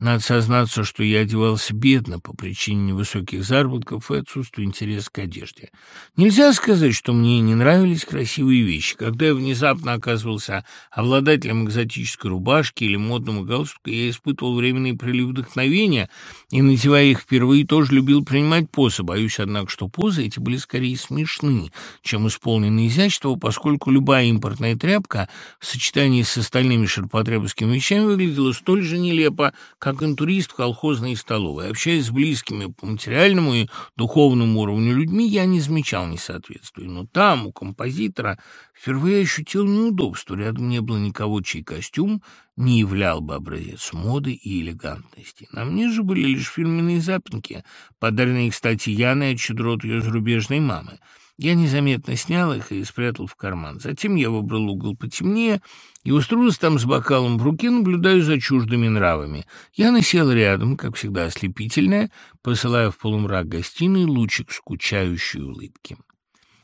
Надо сознаться, что я одевался бедно по причине невысоких заработков и отсутствия интереса к одежде. Нельзя сказать, что мне не нравились красивые вещи. Когда я внезапно оказывался обладателем экзотической рубашки или модного галстука, я испытывал временный прилив вдохновения и, надевая их впервые, тоже любил принимать позы. Боюсь, однако, что позы эти были скорее смешны, чем исполнены изящества, поскольку любая импортная тряпка в сочетании с остальными ширпотребовскими вещами выглядела столь же нелепо, как как интурист в колхозной столовой. Общаясь с близкими по материальному и духовному уровню людьми, я не замечал несоответствия. Но там, у композитора, впервые ощутил неудобство. Рядом не было никого, чей костюм не являл бы образец моды и элегантности. На мне же были лишь фирменные запинки, подаренные, кстати, Яной от щедрот ее зарубежной мамы. Я незаметно снял их и спрятал в карман. Затем я выбрал угол потемнее и устроился там с бокалом в руке, наблюдая за чуждыми нравами. Я насел рядом, как всегда ослепительная, посылая в полумрак гостиной лучик скучающей улыбки.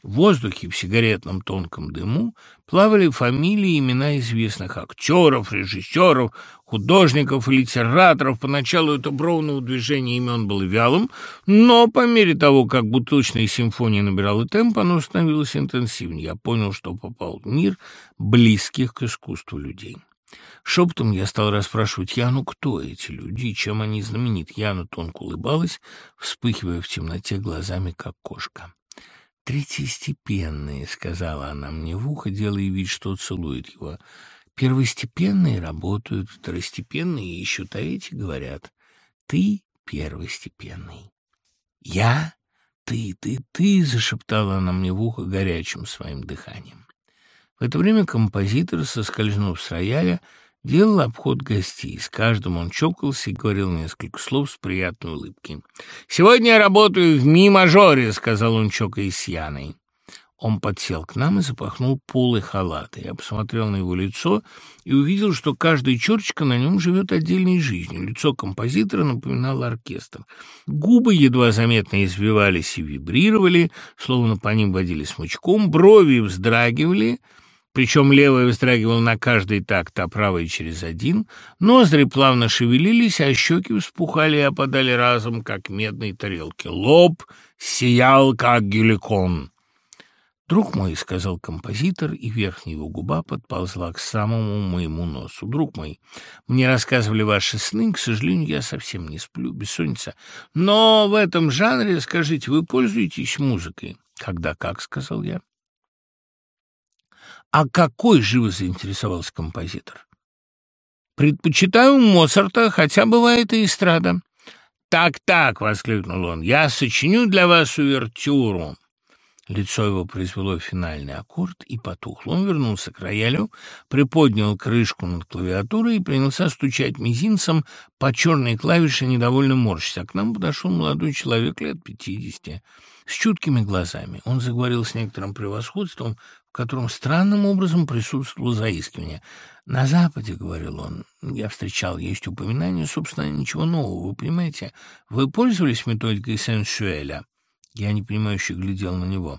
В воздухе, в сигаретном тонком дыму, плавали фамилии и имена известных актеров, режиссеров, художников и литераторов. Поначалу это бровное движение имен было вялым, но по мере того, как бутылочная симфония набирала темп, оно становилось интенсивнее. Я понял, что попал в мир близких к искусству людей. Шепотом я стал расспрашивать Яну, кто эти люди, чем они знамениты. Яна тонко улыбалась, вспыхивая в темноте глазами, как кошка. «Третьестепенные», — сказала она мне в ухо, делая вид, что целует его. «Первостепенные работают, второстепенные ищут, а эти говорят, ты первостепенный». «Я? Ты, ты, ты!» — зашептала она мне в ухо горячим своим дыханием. В это время композитор, соскользнув с рояля, делал обход гостей. С каждым он чокался и говорил несколько слов с приятной улыбкой. «Сегодня я работаю в ми-мажоре», — сказал он, чокаясь с Яной. Он подсел к нам и запахнул полы халата. Я посмотрел на его лицо и увидел, что каждая черточка на нем живет отдельной жизнью. Лицо композитора напоминало оркестр. Губы едва заметно извивались и вибрировали, словно по ним водили смычком, брови вздрагивали — причем левая вздрагивала на каждый такт, а правая через один, ноздри плавно шевелились, а щеки вспухали и опадали разом, как медные тарелки. Лоб сиял, как геликон. «Друг мой», — сказал композитор, и верхняя его губа подползла к самому моему носу. «Друг мой, мне рассказывали ваши сны, к сожалению, я совсем не сплю, бессонница. Но в этом жанре, скажите, вы пользуетесь музыкой?» «Когда как», — сказал я. А какой живо заинтересовался композитор? Предпочитаю Моцарта, хотя бывает и эстрада. «Так-так!» — воскликнул он. «Я сочиню для вас увертюру». Лицо его произвело финальный аккорд и потухло. Он вернулся к роялю, приподнял крышку над клавиатурой и принялся стучать мизинцем по черной клавише, недовольно морщась. А к нам подошел молодой человек лет пятидесяти, с чуткими глазами. Он заговорил с некоторым превосходством, котором странным образом присутствовало заискивание. «На Западе, — говорил он, — я встречал, есть упоминание, собственно, ничего нового, вы понимаете? Вы пользовались методикой Сен-Шуэля?» Я непонимающе глядел на него.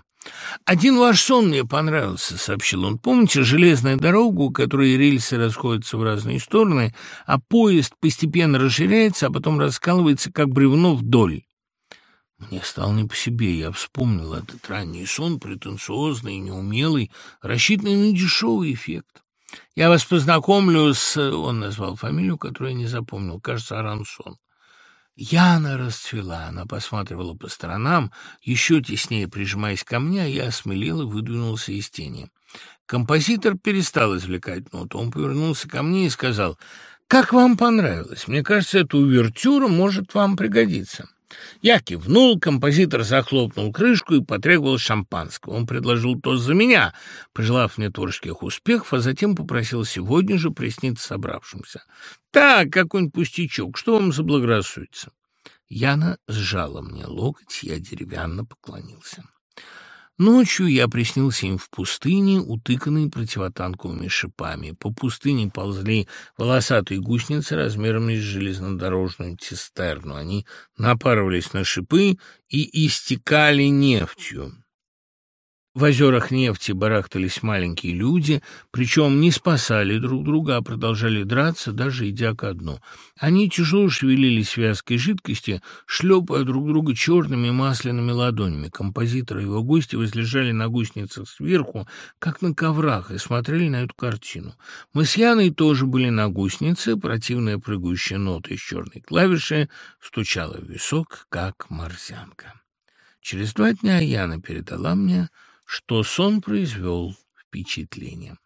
«Один ваш сон мне понравился», — сообщил он. «Помните железную дорогу, у которой рельсы расходятся в разные стороны, а поезд постепенно расширяется, а потом раскалывается, как бревно вдоль?» Мне стало не по себе, я вспомнил этот ранний сон, претенциозный неумелый, рассчитанный на дешевый эффект. Я вас познакомлю с... Он назвал фамилию, которую я не запомнил, кажется, Арансон. Яна расцвела, она посматривала по сторонам, еще теснее прижимаясь ко мне, а я осмелел и выдвинулся из тени. Композитор перестал извлекать ноту, он повернулся ко мне и сказал, «Как вам понравилось? Мне кажется, эта увертюра может вам пригодиться». Я кивнул, композитор захлопнул крышку и потребовал шампанского. Он предложил тост за меня, пожелав мне творческих успехов, а затем попросил сегодня же присниться собравшимся. «Так, какой-нибудь пустячок, что вам заблагорассудится?» Яна сжала мне локоть, я деревянно поклонился. Ночью я приснился им в пустыне, утыканной противотанковыми шипами. По пустыне ползли волосатые гусеницы размером с железнодорожную цистерну. Они напарывались на шипы и истекали нефтью. В озерах нефти барахтались маленькие люди, причем не спасали друг друга, а продолжали драться, даже идя ко дну. Они тяжело шевелились в вязкой жидкости, шлепая друг друга черными масляными ладонями. Композитор и его гости возлежали на гусеницах сверху, как на коврах, и смотрели на эту картину. Мы с Яной тоже были на гусенице, противная прыгающая нота из черной клавиши стучала в висок, как морзянка. Через два дня Яна передала мне что сон произвел впечатление.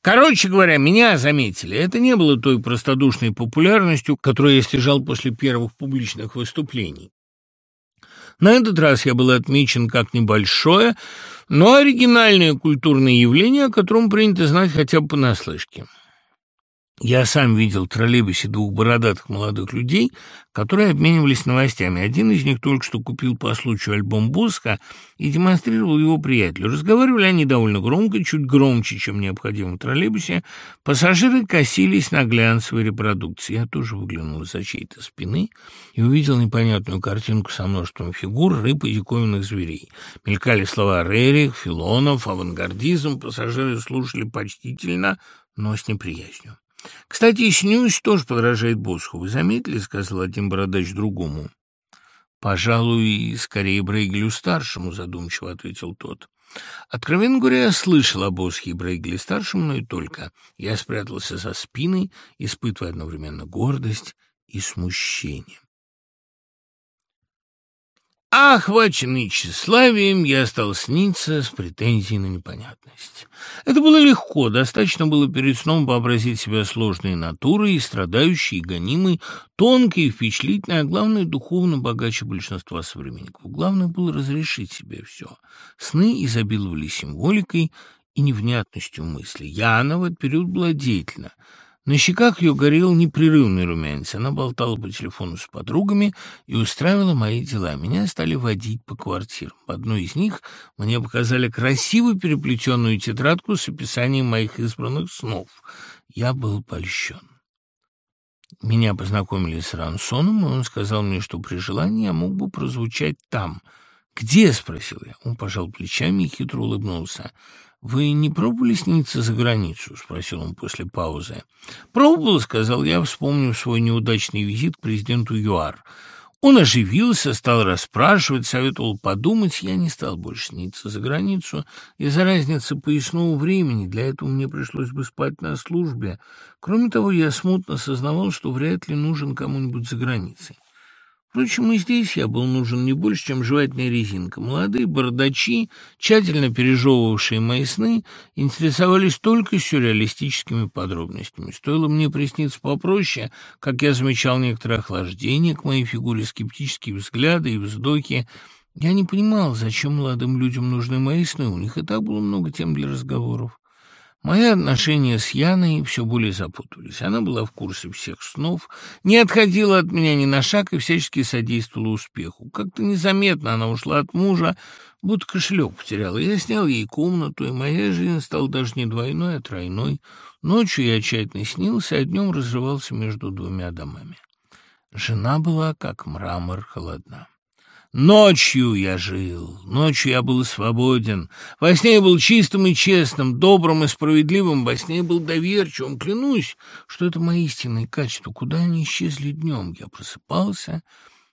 Короче говоря, меня заметили. Это не было той простодушной популярностью, которую я стяжал после первых публичных выступлений. На этот раз я был отмечен как небольшое, но оригинальное культурное явление, о котором принято знать хотя бы понаслышке. Я сам видел в троллейбусе двух бородатых молодых людей, которые обменивались новостями. Один из них только что купил по случаю альбом Боска и демонстрировал его приятелю. Разговаривали они довольно громко, чуть громче, чем необходимо в троллейбусе. Пассажиры косились на глянцевой репродукции. Я тоже выглянул из-за чьей-то спины и увидел непонятную картинку со множеством фигур, рыб и диковинных зверей. Мелькали слова «Рерих», «Филонов», «Авангардизм». Пассажиры слушали почтительно, но с неприязнью. Кстати, Снюсь тоже подражает Босху. Вы заметили, — сказал один бородач другому. Пожалуй, скорее Брейгелю-старшему, — задумчиво ответил тот. Откровенно говоря, я слышал о Босхе и Брейгеле-старшем, но и только. Я спрятался за спиной, испытывая одновременно гордость и смущение. Охваченный тщеславием, я стал сниться с претензией на непонятность. Это было легко, достаточно было перед сном вообразить себя сложной натурой, страдающей, и гонимой, тонкой и впечатлительной, а главное, духовно богаче большинства современников. Главное было разрешить себе все. Сны изобиловали символикой и невнятностью мысли. Яна в этот период была деятельна. На щеках ее горел непрерывный румянец. Она болтала по телефону с подругами и устраивала мои дела. Меня стали водить по квартирам. В одной из них мне показали красивую переплетенную тетрадку с описанием моих избранных снов. Я был польщен. Меня познакомили с Рансоном, и он сказал мне, что при желании я мог бы прозвучать там. «Где?» — спросил я. Он пожал плечами и хитро улыбнулся. «Вы не пробовали сниться за границу?» — спросил он после паузы. «Пробовал», — сказал я, вспомнив свой неудачный визит к президенту ЮАР. Он оживился, стал расспрашивать, советовал подумать. Я не стал больше сниться за границу из-за разницы поясного времени. Для этого мне пришлось бы спать на службе. Кроме того, я смутно сознавал, что вряд ли нужен кому-нибудь за границей. Впрочем, и здесь я был нужен не больше, чем жевательная резинка. Молодые бородачи, тщательно пережевывавшие мои сны, интересовались только сюрреалистическими подробностями. Стоило мне присниться попроще, как я замечал некоторое охлаждение к моей фигуре, скептические взгляды и вздохи. Я не понимал, зачем молодым людям нужны мои сны, у них и так было много тем для разговоров. Мои отношения с Яной все более запутались. Она была в курсе всех снов, не отходила от меня ни на шаг и всячески содействовала успеху. Как-то незаметно она ушла от мужа, будто кошелек потеряла. Я снял ей комнату, и моя жизнь стала даже не двойной, а тройной. Ночью я тщательно снился, а днем разрывался между двумя домами. Жена была, как мрамор, холодна. Ночью я жил, ночью я был свободен. Во сне я был чистым и честным, добрым и справедливым, во сне я был доверчивым. Клянусь, что это мои истинные качества. Куда они исчезли днем? Я просыпался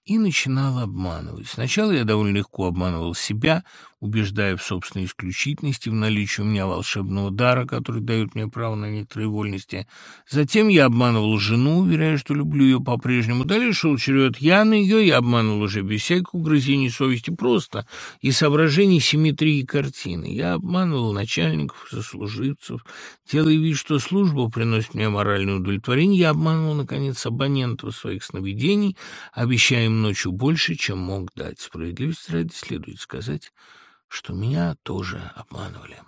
и начинал обманывать. Сначала я довольно легко обманывал себя, убеждая в собственной исключительности, в наличии у меня волшебного дара, который дает мне право на некоторые вольности. Затем я обманывал жену, уверяя, что люблю ее по-прежнему. Далее шел черед Яны, ее я обманывал уже без всяких угрызений совести, просто и соображений симметрии картины. Я обманывал начальников, сослуживцев, делая вид, что служба приносит мне моральное удовлетворение. Я обманывал, наконец, абонентов своих сновидений, обещая им ночью больше, чем мог дать. Справедливости ради следует сказать, что меня тоже обманывали.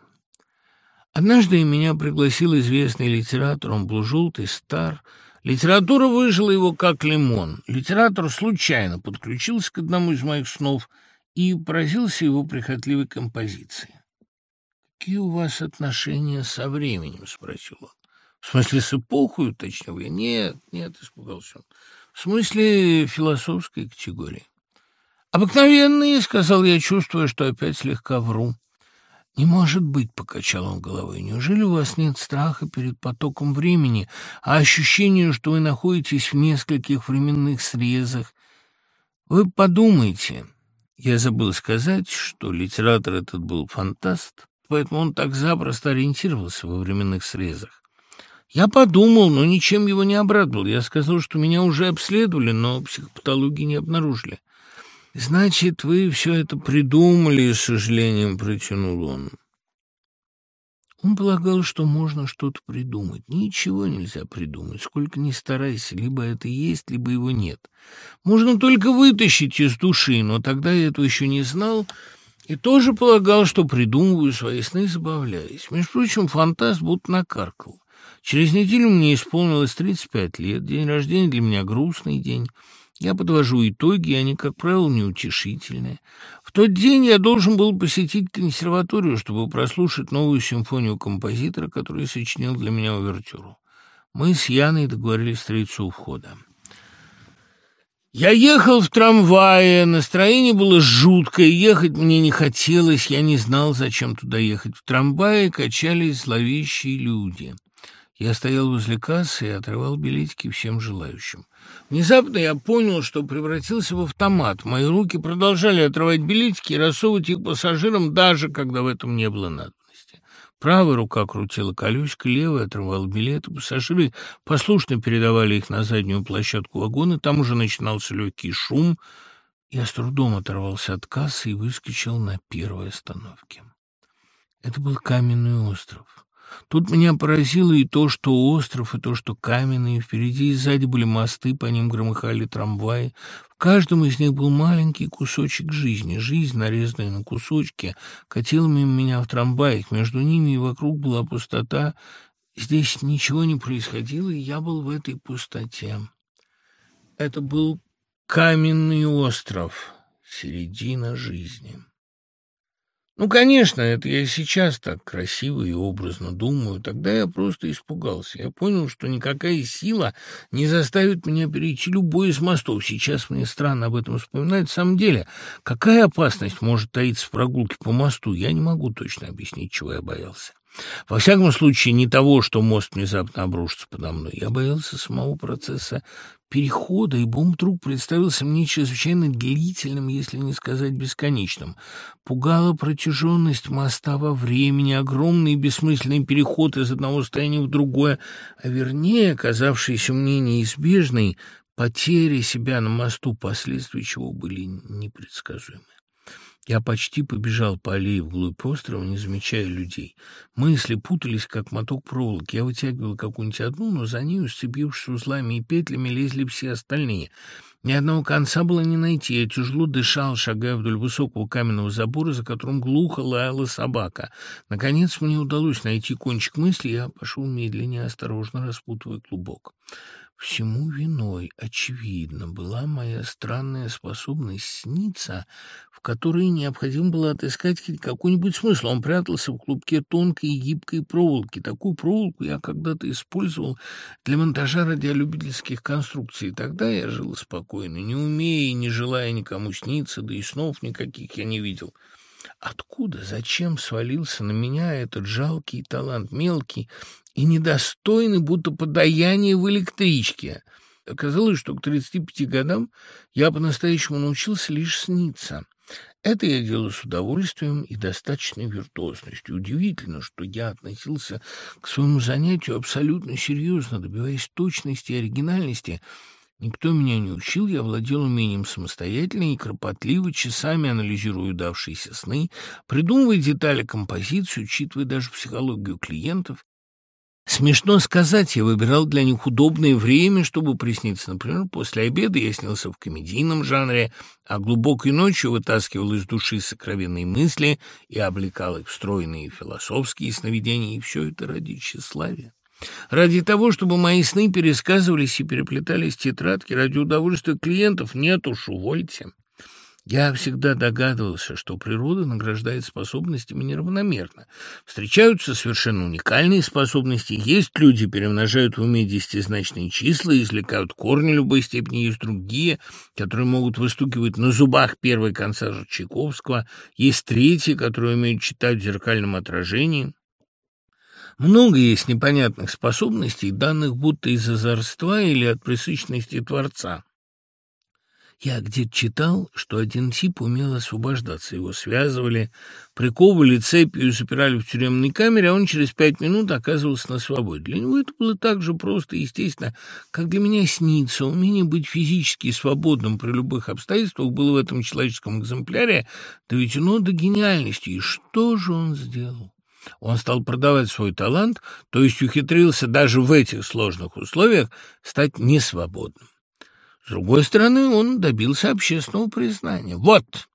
Однажды меня пригласил известный литератор, он был желтый, стар. Литература выжила его как лимон. Литератор случайно подключился к одному из моих снов и поразился его прихотливой композиции. «Какие у вас отношения со временем?» — спросил он. «В смысле, с эпохой?» — уточнил я. «Нет, нет», — испугался он. «В смысле философской категории». «Обыкновенные», — сказал я, чувствуя, что опять слегка вру. «Не может быть», — покачал он головой, — «неужели у вас нет страха перед потоком времени, а ощущение, что вы находитесь в нескольких временных срезах? Вы подумайте». Я забыл сказать, что литератор этот был фантаст, поэтому он так запросто ориентировался во временных срезах. Я подумал, но ничем его не обрадовал. Я сказал, что меня уже обследовали, но психопатологии не обнаружили. «Значит, вы все это придумали», — с сожалением протянул он. Он полагал, что можно что-то придумать. Ничего нельзя придумать, сколько ни старайся. Либо это есть, либо его нет. Можно только вытащить из души, но тогда я этого еще не знал и тоже полагал, что придумываю свои сны, забавляясь. Между прочим, фантаст будто накаркал. Через неделю мне исполнилось 35 лет. День рождения для меня грустный день. Я подвожу итоги, и они, как правило, неутешительные. В тот день я должен был посетить консерваторию, чтобы прослушать новую симфонию композитора, который сочинил для меня увертюру. Мы с Яной договорились встретиться у входа. Я ехал в трамвае, настроение было жуткое, ехать мне не хотелось, я не знал, зачем туда ехать. В трамвае качались зловещие люди. Я стоял возле кассы и отрывал билетики всем желающим. Внезапно я понял, что превратился в автомат. Мои руки продолжали отрывать билетики и рассовывать их пассажирам, даже когда в этом не было надобности. Правая рука крутила колесико, левая отрывала билеты. Пассажиры послушно передавали их на заднюю площадку вагона. Там уже начинался легкий шум. Я с трудом оторвался от кассы и выскочил на первой остановке. Это был каменный остров. Тут меня поразило и то, что остров, и то, что каменный. Впереди и сзади были мосты, по ним громыхали трамваи. В каждом из них был маленький кусочек жизни. Жизнь, нарезанная на кусочки, катила мимо меня в трамваях. Между ними и вокруг была пустота. Здесь ничего не происходило, и я был в этой пустоте. Это был каменный остров, середина жизни. Ну, конечно, это я сейчас так красиво и образно думаю. Тогда я просто испугался. Я понял, что никакая сила не заставит меня перейти любой из мостов. Сейчас мне странно об этом вспоминать. В самом деле, какая опасность может таиться в прогулке по мосту, я не могу точно объяснить, чего я боялся. Во всяком случае, не того, что мост внезапно обрушится подо мной. Я боялся самого процесса перехода, ибо он вдруг представился мне чрезвычайно длительным, если не сказать бесконечным. Пугала протяженность моста во времени, огромный и бессмысленный переход из одного состояния в другое, а вернее, оказавшийся мне неизбежной, потери себя на мосту, последствия чего были непредсказуемы. Я почти побежал по аллее вглубь острова, не замечая людей. Мысли путались, как моток проволоки. Я вытягивал какую-нибудь одну, но за нею, сцепившись узлами и петлями, лезли все остальные. Ни одного конца было не найти. Я тяжело дышал, шагая вдоль высокого каменного забора, за которым глухо лаяла собака. Наконец мне удалось найти кончик мысли, я пошел медленнее, осторожно распутывая клубок. Всему виной, очевидно, была моя странная способность сниться, в которой необходимо было отыскать хоть какой-нибудь смысл. Он прятался в клубке тонкой и гибкой проволоки. Такую проволоку я когда-то использовал для монтажа радиолюбительских конструкций. Тогда я жил спокойно, не умея и не желая никому сниться, да и снов никаких я не видел. Откуда, зачем свалился на меня этот жалкий талант, мелкий и недостойный, будто подаяние в электричке? Оказалось, что к 35 годам я по-настоящему научился лишь сниться. Это я делаю с удовольствием и достаточной виртуозностью. Удивительно, что я относился к своему занятию абсолютно серьезно, добиваясь точности и оригинальности – Никто меня не учил, я владел умением самостоятельно и кропотливо, часами анализируя удавшиеся сны, придумывая детали композиции, учитывая даже психологию клиентов. Смешно сказать, я выбирал для них удобное время, чтобы присниться. Например, после обеда я снялся в комедийном жанре, а глубокой ночью вытаскивал из души сокровенные мысли и облекал их в стройные философские сновидения, и все это ради тщеславия. Ради того, чтобы мои сны пересказывались и переплетались тетрадки, ради удовольствия клиентов, нет уж, увольте. Я всегда догадывался, что природа награждает способностями неравномерно. Встречаются совершенно уникальные способности, есть люди, перемножают в уме десятизначные числа, извлекают корни любой степени, есть другие, которые могут выстукивать на зубах первый концерт Чайковского, есть третьи, которые умеют читать в зеркальном отражении. Много есть непонятных способностей, данных будто из озорства или от присыщенности Творца. Я где-то читал, что один тип умел освобождаться. Его связывали, приковывали цепью и запирали в тюремной камере, а он через пять минут оказывался на свободе. Для него это было так же просто и естественно, как для меня снится. Умение быть физически свободным при любых обстоятельствах было в этом человеческом экземпляре доведено до гениальности. И что же он сделал? Он стал продавать свой талант, то есть ухитрился даже в этих сложных условиях стать несвободным. С другой стороны, он добился общественного признания. Вот,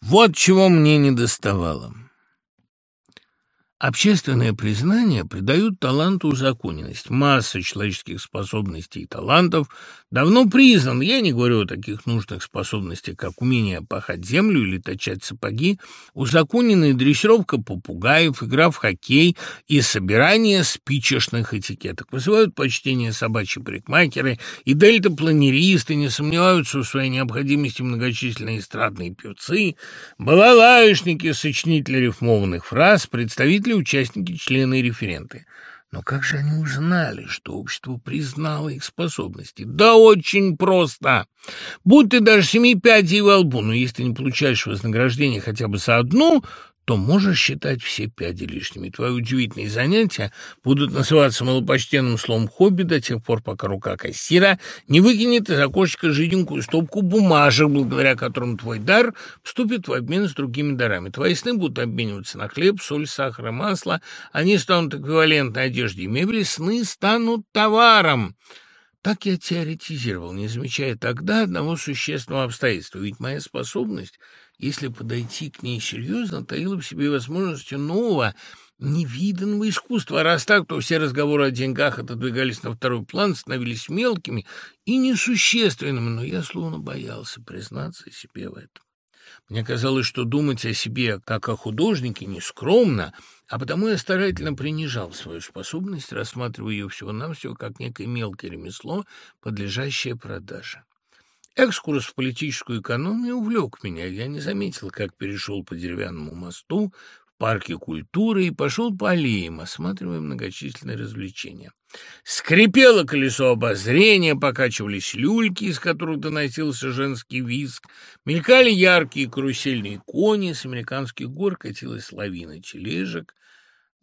вот чего мне не доставало. Общественное признание придают таланту узаконенность. Масса человеческих способностей и талантов давно признан. Я не говорю о таких нужных способностях, как умение пахать землю или точать сапоги. Узаконенная дрессировка попугаев, игра в хоккей и собирание спичечных этикеток вызывают почтение собачьи парикмахеры и дельтапланеристы, не сомневаются в своей необходимости многочисленные эстрадные певцы, балалаишники, сочинители рифмованных фраз, представители ли участники, члены и референты. Но как же они узнали, что общество признало их способности? Да очень просто. Будь ты даже семи пядей во лбу, но если ты не получаешь вознаграждение хотя бы за одну, то можешь считать все пяди лишними. Твои удивительные занятия будут называться малопочтенным словом «хобби» до тех пор, пока рука кассира не выкинет из окошечка жиденькую стопку бумажек, благодаря которым твой дар вступит в обмен с другими дарами. Твои сны будут обмениваться на хлеб, соль, сахар и масло. Они станут эквивалентной одежде и мебели. Сны станут товаром. Так я теоретизировал, не замечая тогда одного существенного обстоятельства. Ведь моя способность если подойти к ней серьезно, таила в себе возможности нового, невиданного искусства. А раз так, то все разговоры о деньгах отодвигались на второй план, становились мелкими и несущественными, но я словно боялся признаться себе в этом. Мне казалось, что думать о себе как о художнике нескромно, а потому я старательно принижал свою способность, рассматривая ее всего-навсего как некое мелкое ремесло, подлежащее продаже. Экскурс в политическую экономию увлек меня. Я не заметил, как перешел по деревянному мосту парке культуры и пошел по аллеям, осматривая многочисленные развлечения. Скрипело колесо обозрения, покачивались люльки, из которых доносился женский визг, мелькали яркие карусельные кони, с американских гор катилась лавина тележек.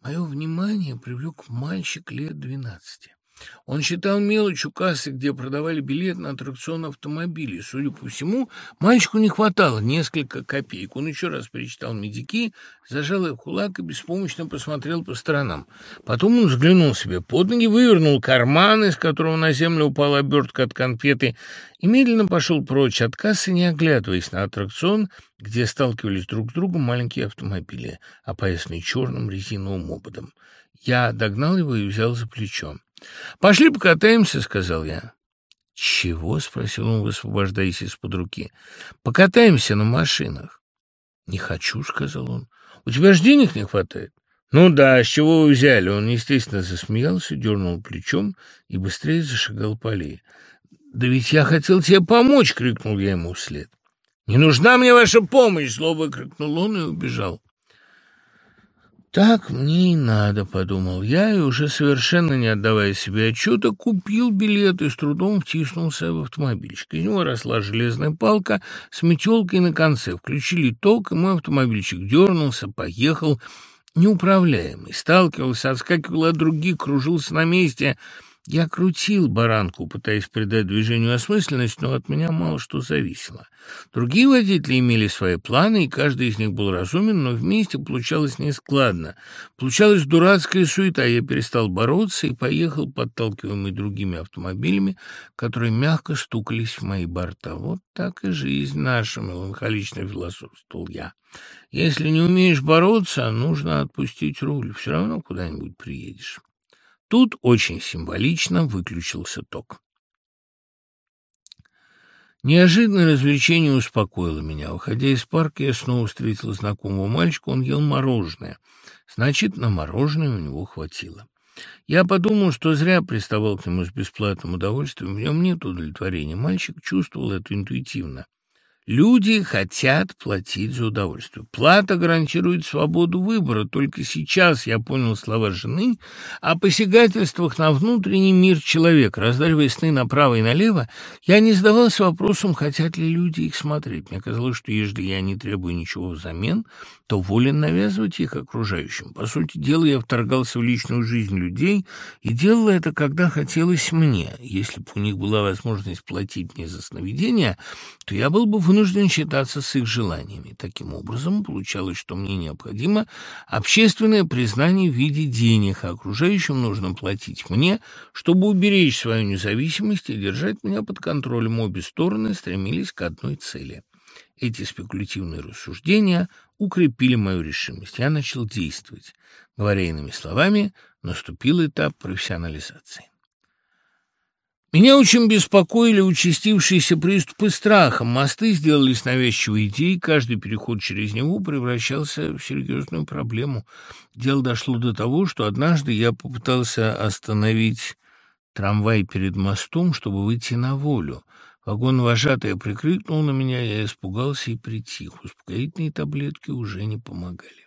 Мое внимание привлек мальчик лет двенадцати. Он считал у кассы, где продавали билет на аттракцион автомобилей. Судя по всему, мальчику не хватало несколько копеек. Он еще раз перечитал медики, зажал их кулак и беспомощно посмотрел по сторонам. Потом он взглянул себе под ноги, вывернул карман, из которого на землю упала обертка от конфеты, и медленно пошел прочь от кассы, не оглядываясь на аттракцион, где сталкивались друг с другом маленькие автомобили, опоясанные черным резиновым ободом. Я догнал его и взял за плечо. «Пошли покатаемся», — сказал я. «Чего?» — спросил он, высвобождаясь из-под руки. «Покатаемся на машинах». «Не хочу», — сказал он. «У тебя же денег не хватает». «Ну да, с чего вы взяли?» Он, естественно, засмеялся, дернул плечом и быстрее зашагал по аллее. «Да ведь я хотел тебе помочь!» — крикнул я ему вслед. «Не нужна мне ваша помощь!» — зло выкрикнул он и убежал. «Так мне и надо», — подумал я, и уже совершенно не отдавая себе отчета, купил билет и с трудом втиснулся в автомобильчик. Из него росла железная палка с метелкой на конце. Включили ток, и мой автомобильчик дернулся, поехал, неуправляемый, сталкивался, отскакивал от других, кружился на месте — я крутил баранку, пытаясь придать движению осмысленность, но от меня мало что зависело. Другие водители имели свои планы, и каждый из них был разумен, но вместе получалось нескладно. Получалась дурацкая суета, я перестал бороться и поехал, подталкиваемый другими автомобилями, которые мягко стукались в мои борта. Вот так и жизнь наша, меланхолично философствовал я. Если не умеешь бороться, нужно отпустить руль, все равно куда-нибудь приедешь. Тут очень символично выключился ток. Неожиданное развлечение успокоило меня. Уходя из парка, я снова встретил знакомого мальчика, он ел мороженое. Значит, на мороженое у него хватило. Я подумал, что зря приставал к нему с бесплатным удовольствием, в нем нет удовлетворения. Мальчик чувствовал это интуитивно. Люди хотят платить за удовольствие. Плата гарантирует свободу выбора. Только сейчас я понял слова жены о посягательствах на внутренний мир человека. Раздаривая сны направо и налево, я не задавался вопросом, хотят ли люди их смотреть. Мне казалось, что если я не требую ничего взамен, то волен навязывать их окружающим. По сути дела, я вторгался в личную жизнь людей и делал это, когда хотелось мне. Если бы у них была возможность платить мне за сновидения, то я был бы вынужден считаться с их желаниями. Таким образом, получалось, что мне необходимо общественное признание в виде денег, а окружающим нужно платить мне, чтобы уберечь свою независимость и держать меня под контролем. Обе стороны стремились к одной цели. Эти спекулятивные рассуждения укрепили мою решимость. Я начал действовать. Говоря иными словами, наступил этап профессионализации. Меня очень беспокоили участившиеся приступы страха. Мосты сделались навязчивой идеей, каждый переход через него превращался в серьезную проблему. Дело дошло до того, что однажды я попытался остановить трамвай перед мостом, чтобы выйти на волю. Вагон-вожатая прикрикнул на меня, я испугался и притих. Успокоительные таблетки уже не помогали.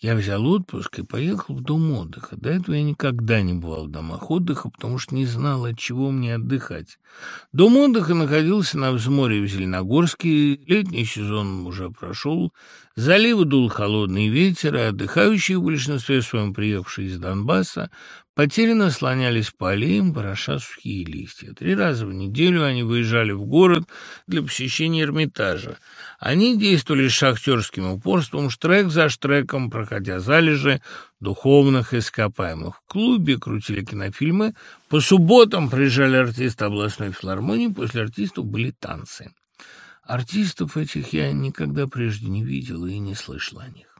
Я взял отпуск и поехал в дом отдыха. До этого я никогда не бывал в домах отдыха, потому что не знал, от чего мне отдыхать. Дом отдыха находился на взморье в Зеленогорске. Летний сезон уже прошел. Заливы дул холодный ветер, и отдыхающие в большинстве своем приехавшие из Донбасса Потерянно слонялись по аллеям, вороша сухие листья. Три раза в неделю они выезжали в город для посещения Эрмитажа. Они действовали с шахтерским упорством, штрек за штреком, проходя залежи духовных ископаемых. В клубе крутили кинофильмы, по субботам приезжали артисты областной филармонии, после артистов были танцы. Артистов этих я никогда прежде не видел и не слышал о них.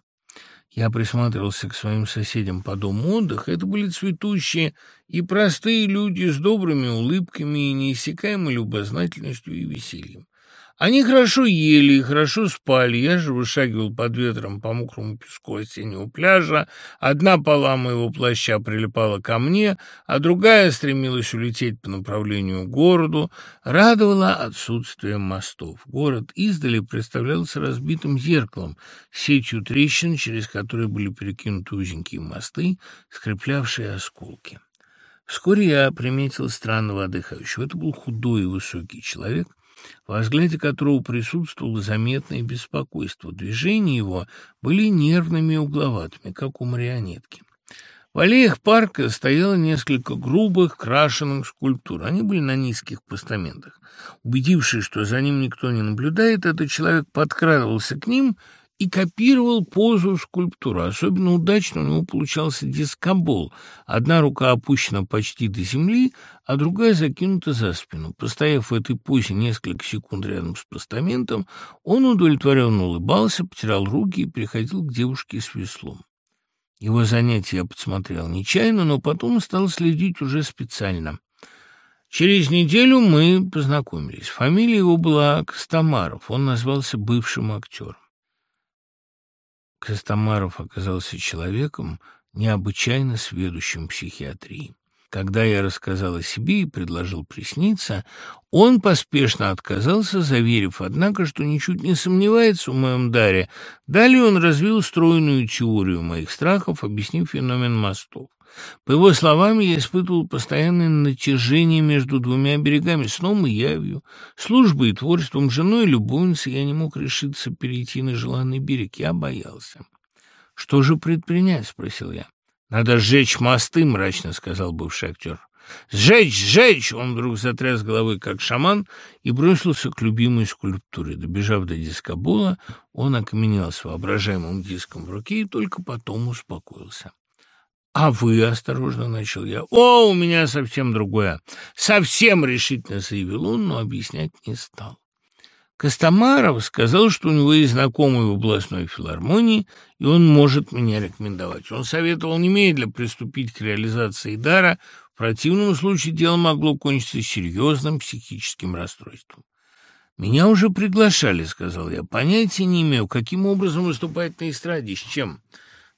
Я присматривался к своим соседям по дому отдыха. Это были цветущие и простые люди с добрыми улыбками и неиссякаемой любознательностью и весельем. Они хорошо ели и хорошо спали. Я же вышагивал под ветром по мокрому песку осеннего пляжа. Одна пола моего плаща прилипала ко мне, а другая стремилась улететь по направлению к городу. Радовало отсутствие мостов. Город издали представлялся разбитым зеркалом, сетью трещин, через которые были перекинуты узенькие мосты, скреплявшие осколки. Вскоре я приметил странного отдыхающего. Это был худой и высокий человек — во взгляде которого присутствовало заметное беспокойство. Движения его были нервными и угловатыми, как у марионетки. В аллеях парка стояло несколько грубых крашеных скульптур. Они были на низких постаментах. Убедившись, что за ним никто не наблюдает, этот человек подкрадывался к ним и копировал позу скульптуры. Особенно удачно у него получался дискобол. Одна рука опущена почти до земли, а другая закинута за спину. Постояв в этой позе несколько секунд рядом с постаментом, он удовлетворенно улыбался, потерял руки и приходил к девушке с веслом. Его занятия я подсмотрел нечаянно, но потом стал следить уже специально. Через неделю мы познакомились. Фамилия его была Костомаров, он назвался бывшим актером. Костомаров оказался человеком, необычайно сведущим психиатрии. Когда я рассказал о себе и предложил присниться, он поспешно отказался, заверив, однако, что ничуть не сомневается в моем даре. Далее он развил стройную теорию моих страхов, объяснив феномен мостов. По его словам, я испытывал постоянное натяжение между двумя берегами, сном и явью, службой и творчеством, женой и любовницей. Я не мог решиться перейти на желанный берег, я боялся. «Что же предпринять?» — спросил я. «Надо сжечь мосты», — мрачно сказал бывший актер. «Сжечь! Сжечь!» Он вдруг затряс головой, как шаман, и бросился к любимой скульптуре. Добежав до дискобола, он окаменел с воображаемым диском в руке и только потом успокоился. «А вы?» — осторожно начал я. «О, у меня совсем другое!» «Совсем решительно!» — заявил он, но объяснять не стал. Костомаров сказал, что у него есть знакомый в областной филармонии, и он может меня рекомендовать. Он советовал немедленно приступить к реализации дара, в противном случае дело могло кончиться серьезным психическим расстройством. «Меня уже приглашали», — сказал я. «Понятия не имею, каким образом выступать на эстраде, с чем».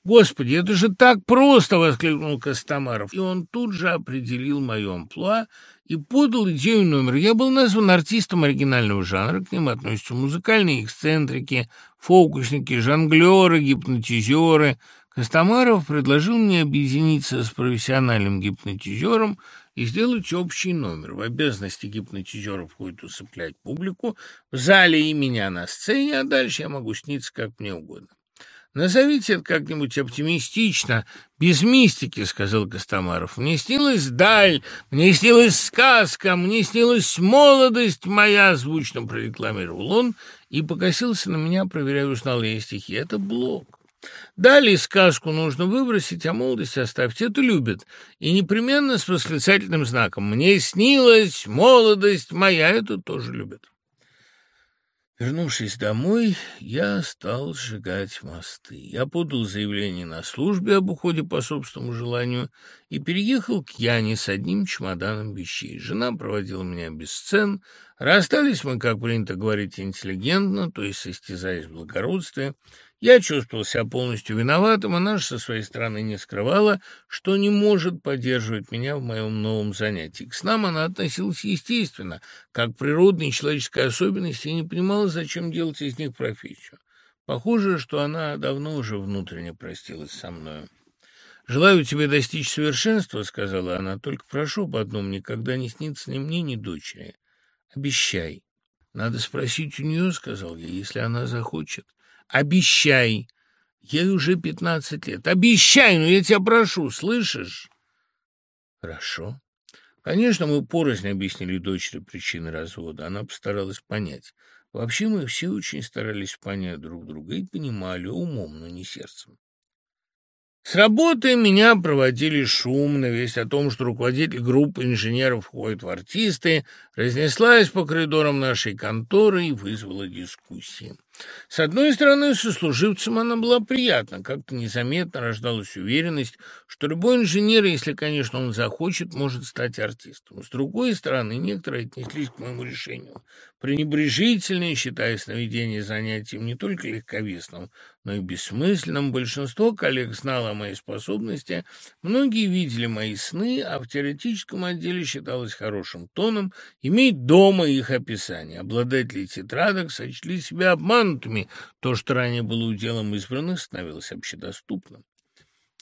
«Господи, это же так просто!» — воскликнул Костомаров. И он тут же определил мое амплуа и подал идею номера. Я был назван артистом оригинального жанра, к ним относятся музыкальные эксцентрики, фокусники, жонглеры, гипнотизеры. Костомаров предложил мне объединиться с профессиональным гипнотизером и сделать общий номер. В обязанности гипнотизера входит усыплять публику, в зале и меня на сцене, а дальше я могу сниться как мне угодно. «Назовите это как-нибудь оптимистично, без мистики», — сказал Костомаров. «Мне снилась даль, мне снилась сказка, мне снилась молодость моя», — звучно прорекламировал он и покосился на меня, проверяя, узнал ли я стихи. «Это блок». Далее сказку нужно выбросить, а молодость оставьте. Это любят. И непременно с восклицательным знаком. «Мне снилась молодость моя». Это тоже любят. Вернувшись домой, я стал сжигать мосты. Я подал заявление на службе об уходе по собственному желанию и переехал к Яне с одним чемоданом вещей. Жена проводила меня без сцен. Расстались мы, как принято говорить, интеллигентно, то есть состязаясь в благородстве. Я чувствовал себя полностью виноватым, а наша со своей стороны не скрывала, что не может поддерживать меня в моем новом занятии. К снам она относилась естественно, как природной человеческой особенности, и не понимала, зачем делать из них профессию. Похоже, что она давно уже внутренне простилась со мною. «Желаю тебе достичь совершенства», — сказала она, — «только прошу об одном, никогда не снится ни мне, ни дочери. Обещай». «Надо спросить у нее», — сказал я, — «если она захочет». Обещай. Ей уже пятнадцать лет. Обещай, ну я тебя прошу, слышишь? Хорошо. Конечно, мы порознь объяснили дочери причины развода. Она постаралась понять. Вообще мы все очень старались понять друг друга и понимали умом, но не сердцем. С работы меня проводили шумно. Весть о том, что руководитель группы инженеров входит в артисты, разнеслась по коридорам нашей конторы и вызвала дискуссии. С одной стороны, сослуживцам она была приятна, как-то незаметно рождалась уверенность, что любой инженер, если, конечно, он захочет, может стать артистом. С другой стороны, некоторые отнеслись к моему решению пренебрежительно, считая сновидение занятием не только легковесным, но и бессмысленным. Большинство коллег знало о моей способности, многие видели мои сны, а в теоретическом отделе считалось хорошим тоном иметь дома их описание. Обладатели тетрадок сочли себя обманутыми, обманутыми, то, что ранее было уделом избранных, становилось общедоступным.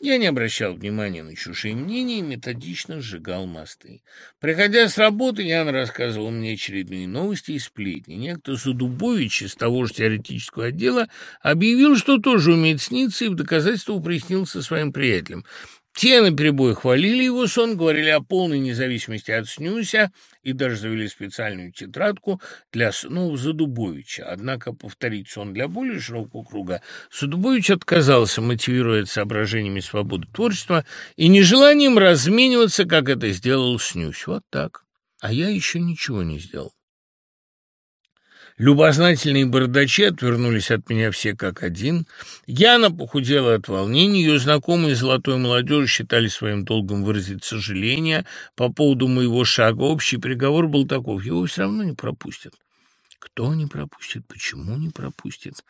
Я не обращал внимания на чужие мнения и методично сжигал мосты. Приходя с работы, Ян рассказывал мне очередные новости и сплетни. Некто Задубович из того же теоретического отдела объявил, что тоже умеет сниться, и в доказательство приснился своим приятелем. Те наперебой хвалили его сон, говорили о полной независимости от Снюся и даже завели специальную тетрадку для снов Задубовича. Однако повторить сон для более широкого круга Задубович отказался, мотивируя соображениями свободы творчества и нежеланием размениваться, как это сделал Снюсь. Вот так. А я еще ничего не сделал. Любознательные бардачи отвернулись от меня все как один. Яна похудела от волнения, ее знакомые золотой молодежи считали своим долгом выразить сожаление по поводу моего шага. Общий приговор был таков, его все равно не пропустят. Кто не пропустит, почему не пропустит?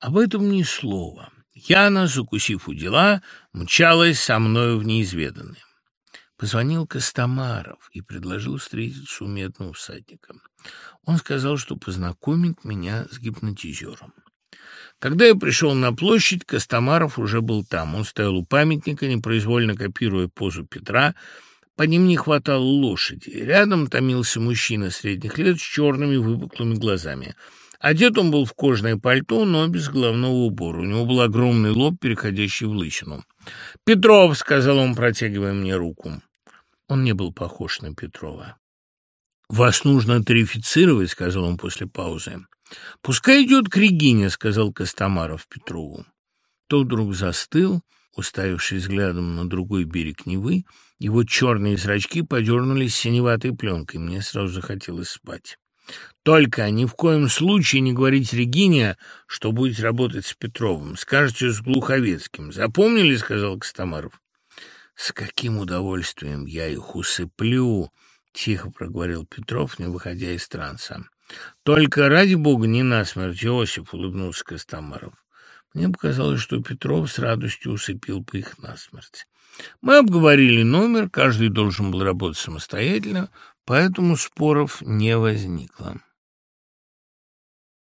Об этом ни слова. Яна, закусив у дела, мчалась со мною в неизведанное. Позвонил Костомаров и предложил встретиться у медного всадника. Он сказал, что познакомит меня с гипнотизером. Когда я пришел на площадь, Костомаров уже был там. Он стоял у памятника, непроизвольно копируя позу Петра. По ним не хватало лошади. Рядом томился мужчина средних лет с черными выпуклыми глазами. Одет он был в кожаное пальто, но без головного убора. У него был огромный лоб, переходящий в лысину. «Петров», — сказал он, протягивая мне руку. Он не был похож на Петрова. «Вас нужно тарифицировать», — сказал он после паузы. «Пускай идет к Регине», — сказал Костомаров Петрову. Тот вдруг застыл, уставившись взглядом на другой берег Невы, его черные зрачки подернулись синеватой пленкой. Мне сразу захотелось спать. «Только ни в коем случае не говорите Регине, что будете работать с Петровым. Скажете с Глуховецким. Запомнили?» — сказал Костомаров. «С каким удовольствием я их усыплю!» — тихо проговорил Петров, не выходя из транса. Только ради бога не насмерть, Иосиф, улыбнулся Костомаров. Мне показалось, что Петров с радостью усыпил бы их насмерть. Мы обговорили номер, каждый должен был работать самостоятельно, поэтому споров не возникло.